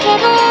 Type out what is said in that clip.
けど